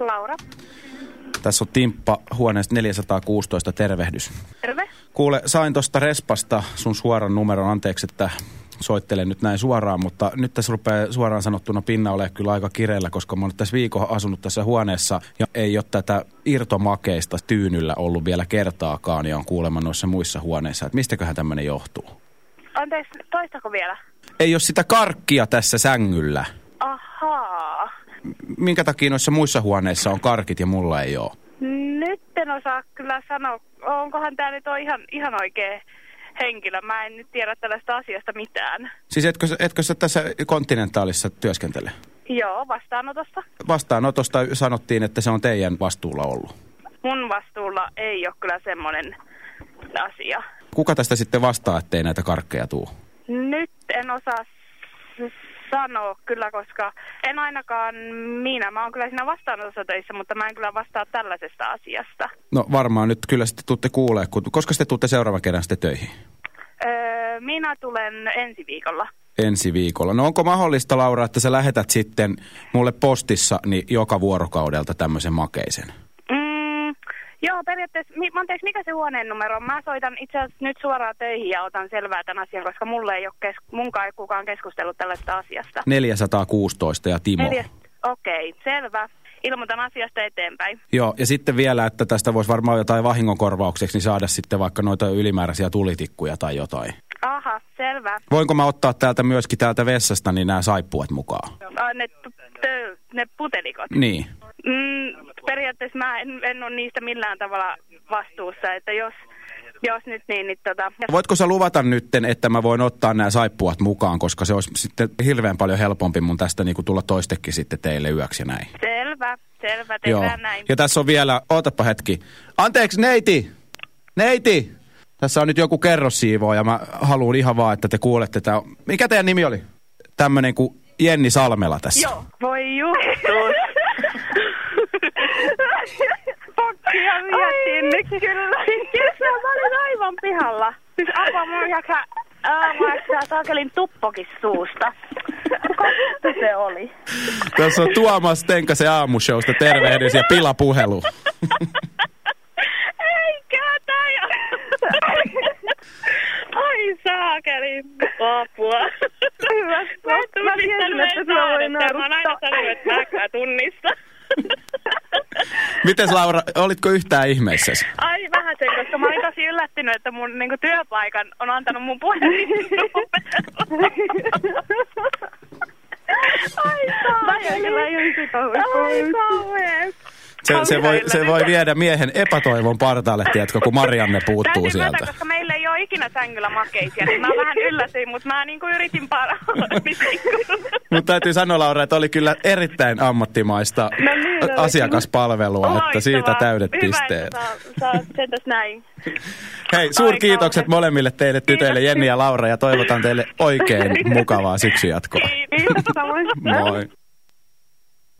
Laura. Tässä on Timppa huoneesta 416, tervehdys. Terve. Kuule, sain tuosta Respasta sun suoran numeron, anteeksi, että soittelen nyt näin suoraan, mutta nyt tässä rupeaa suoraan sanottuna pinna ole kyllä aika kireellä, koska mä oon tässä viikon asunut tässä huoneessa ja ei ole tätä irtomakeista tyynyllä ollut vielä kertaakaan ja on kuulemma noissa muissa huoneissa. Että mistäköhän tämmöinen johtuu? Anteeksi, toistako vielä? Ei ole sitä karkkia tässä sängyllä. Minkä takia noissa muissa huoneissa on karkit ja mulla ei ole? Nyt en osaa kyllä sanoa, onkohan tämä nyt on ihan, ihan oikea henkilö. Mä en nyt tiedä tällaista asiasta mitään. Siis etkö, etkö sä tässä kontinentaalissa työskentele? Joo, vastaanotosta. Vastaanotosta sanottiin, että se on teidän vastuulla ollut. Mun vastuulla ei ole kyllä semmoinen asia. Kuka tästä sitten vastaa, ettei näitä karkkeja tuu? Nyt en osaa sanoa kyllä, koska en ainakaan minä. Mä oon kyllä siinä vastaanotossa töissä, mutta mä en kyllä vastaa tällaisesta asiasta. No varmaan nyt kyllä sitten tuutte kuulee, kun, koska sitten tuutte seuraavan kerran sitten töihin? Öö, minä tulen ensi viikolla. Ensi viikolla. No onko mahdollista, Laura, että sä lähetät sitten mulle postissa niin joka vuorokaudelta tämmöisen makeisen? Joo, periaatteessa, mi, anteeksi, mikä se huoneen numero on? Mä soitan itse asiassa nyt suoraan töihin ja otan selvää tämän asian, koska mulle ei ole kes, munkaan ei kukaan keskustellut tällaista asiasta. 416 ja Timo. Neljäs, okei, selvä. Ilmoitan asiasta eteenpäin. Joo, ja sitten vielä, että tästä voisi varmaan jotain vahingonkorvaukseksi niin saada sitten vaikka noita ylimääräisiä tulitikkuja tai jotain. Aha, selvä. Voinko mä ottaa täältä myöskin täältä vessasta niin nämä saippuat mukaan? Ne, ne putelikot. Niin. Mm, periaatteessa mä en, en ole niistä millään tavalla vastuussa, että jos, jos nyt niin, niin tota... Voitko sä luvata nytten, että mä voin ottaa nämä saippuat mukaan, koska se olisi sitten hirveän paljon helpompi mun tästä niin kuin tulla toistekin sitten teille yöksi ja näin. Selvä, selvä, Joo. tehdään näin. Ja tässä on vielä, ootapa hetki. Anteeksi, neiti! Neiti! Tässä on nyt joku kerrossiivoo ja mä haluan ihan vaan, että te kuulette tää. Mikä teidän nimi oli? Tämmönen kuin Jenni Salmela tässä. Joo. Voi juttus. Vietiin nyt kyllä. Kyllä, mä olin aivan pihalla. Siis apua, mun jaksaa aamuessa saakelin tuppokin suusta. Kuka vittu se oli? Tässä on Tuomas Tenkasen aamushowsta tervehdys ja pilapuhelu. Eikä tää Ai saakeli. Apua. Hyvä. Mä, mä tiesin, että mä voin Mä oon aina sanonut, että mä kyllä tunnista. Mites Laura, olitko yhtään ihmeissäsi? Ai vähän sen, koska mä olin tosi yllättynyt, että mun niinku, työpaikan on antanut mun puhelinnumero. Ai kauhees. Se, se, voi, se voi viedä miehen epätoivon partaalle, tiedätkö, kun Marianne puuttuu Täytyy sieltä. myöntää, koska meillä ei ole ikinä sängyllä makeisia, niin mä vähän yllätyin, mutta mä niinku yritin parhaani. Mutta täytyy sanoa, Laura, että oli kyllä erittäin ammattimaista No niin, asiakaspalvelua, että siitä täydet Hyvä, pisteet. että saa, saa näin. Hei, suurkiitokset molemmille teille tytöille. Jenni ja Laura, ja toivotan teille oikein mukavaa syksyn jatkoa. Kiitos, samoin. Moi.